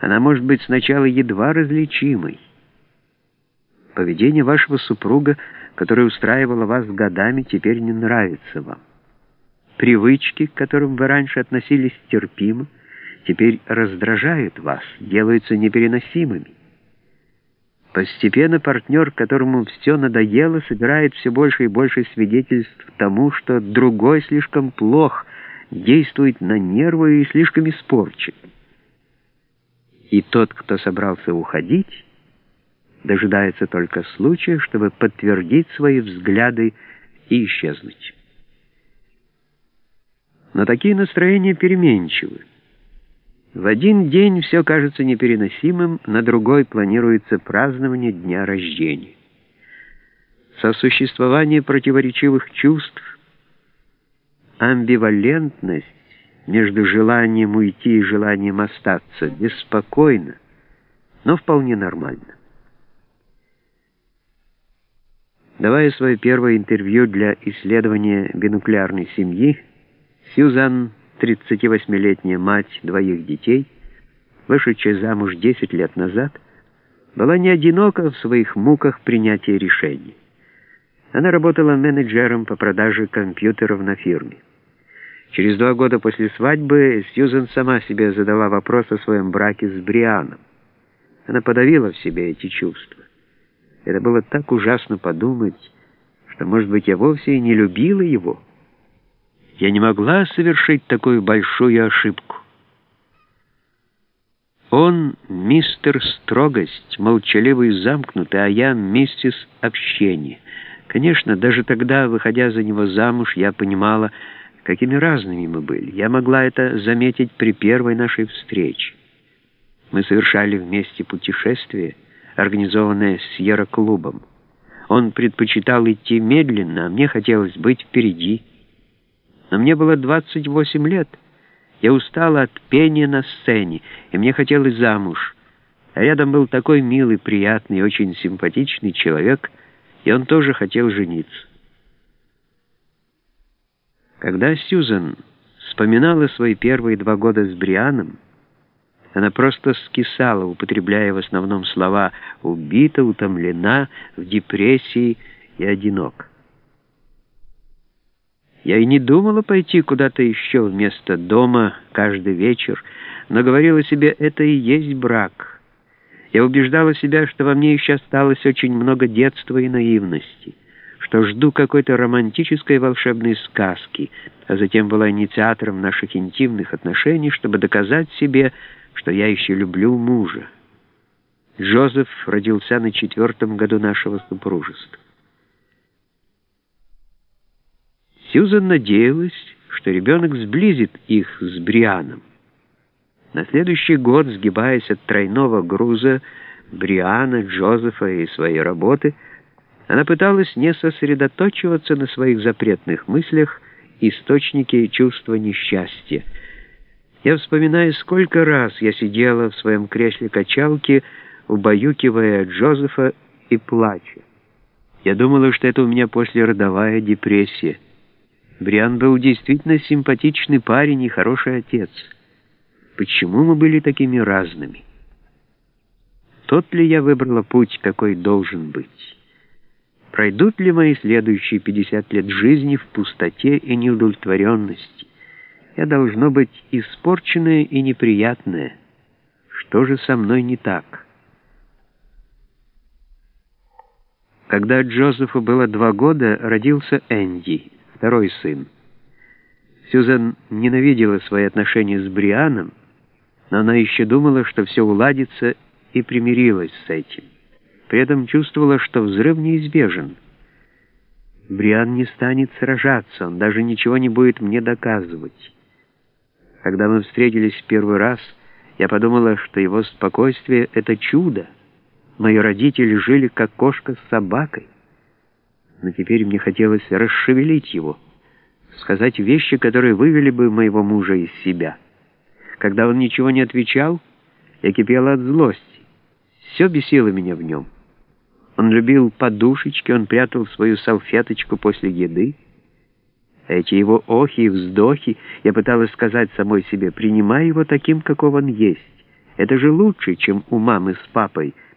Она может быть сначала едва различимой. Поведение вашего супруга, которое устраивало вас годами, теперь не нравится вам. Привычки, к которым вы раньше относились терпимо, теперь раздражают вас, делаются непереносимыми. Постепенно партнер, которому все надоело, собирает все больше и больше свидетельств тому, что другой слишком плох, действует на нервы и слишком испорчен. И тот, кто собрался уходить, дожидается только случая, чтобы подтвердить свои взгляды и исчезнуть. Но такие настроения переменчивы. В один день все кажется непереносимым, на другой планируется празднование дня рождения. Сосуществование противоречивых чувств, амбивалентность между желанием уйти и желанием остаться беспокойно, но вполне нормально. Давая свое первое интервью для исследования бинуклеарной семьи, Сьюзан 38-летняя мать двоих детей, вышедшая замуж 10 лет назад, была не одинока в своих муках принятия решений. Она работала менеджером по продаже компьютеров на фирме. Через два года после свадьбы Сьюзен сама себе задала вопрос о своем браке с Брианом. Она подавила в себе эти чувства. Это было так ужасно подумать, что, может быть, я вовсе и не любила его. Я не могла совершить такую большую ошибку. Он мистер строгость, молчаливый и замкнутый, а я миссис общение. Конечно, даже тогда, выходя за него замуж, я понимала, какими разными мы были. Я могла это заметить при первой нашей встрече. Мы совершали вместе путешествие, организованное Сьерра-клубом. Он предпочитал идти медленно, а мне хотелось быть впереди. Но мне было 28 лет. Я устала от пения на сцене, и мне хотелось замуж. А рядом был такой милый, приятный, очень симпатичный человек, и он тоже хотел жениться. Когда Сьюзен вспоминала свои первые два года с Брианом, она просто скисала, употребляя в основном слова «убита», «утомлена», «в депрессии» и «одинок». Я и не думала пойти куда-то еще вместо дома каждый вечер, но говорила себе, это и есть брак. Я убеждала себя, что во мне еще осталось очень много детства и наивности, что жду какой-то романтической волшебной сказки, а затем была инициатором наших интимных отношений, чтобы доказать себе, что я еще люблю мужа. Джозеф родился на четвертом году нашего супружества. Сьюзан надеялась, что ребенок сблизит их с Брианом. На следующий год, сгибаясь от тройного груза Бриана, Джозефа и своей работы, она пыталась не сосредоточиваться на своих запретных мыслях, источнике чувства несчастья. Я вспоминаю, сколько раз я сидела в своем кресле качалки, убаюкивая Джозефа и плача. Я думала, что это у меня послеродовая депрессия. Бриан был действительно симпатичный парень и хороший отец. Почему мы были такими разными? Тот ли я выбрала путь, какой должен быть? Пройдут ли мои следующие 50 лет жизни в пустоте и неудовлетворенности? Я должно быть испорченное и неприятное. Что же со мной не так? Когда Джозефу было два года, родился Энди второй сын. Сюзан ненавидела свои отношения с Брианом, но она еще думала, что все уладится, и примирилась с этим. При этом чувствовала, что взрыв неизбежен. Бриан не станет сражаться, он даже ничего не будет мне доказывать. Когда мы встретились в первый раз, я подумала, что его спокойствие — это чудо. Мои родители жили как кошка с собакой но теперь мне хотелось расшевелить его, сказать вещи, которые вывели бы моего мужа из себя. Когда он ничего не отвечал, я кипела от злости. Все бесило меня в нем. Он любил подушечки, он прятал свою салфеточку после еды. Эти его охи и вздохи я пыталась сказать самой себе, принимай его таким, каков он есть. Это же лучше, чем у мамы с папой —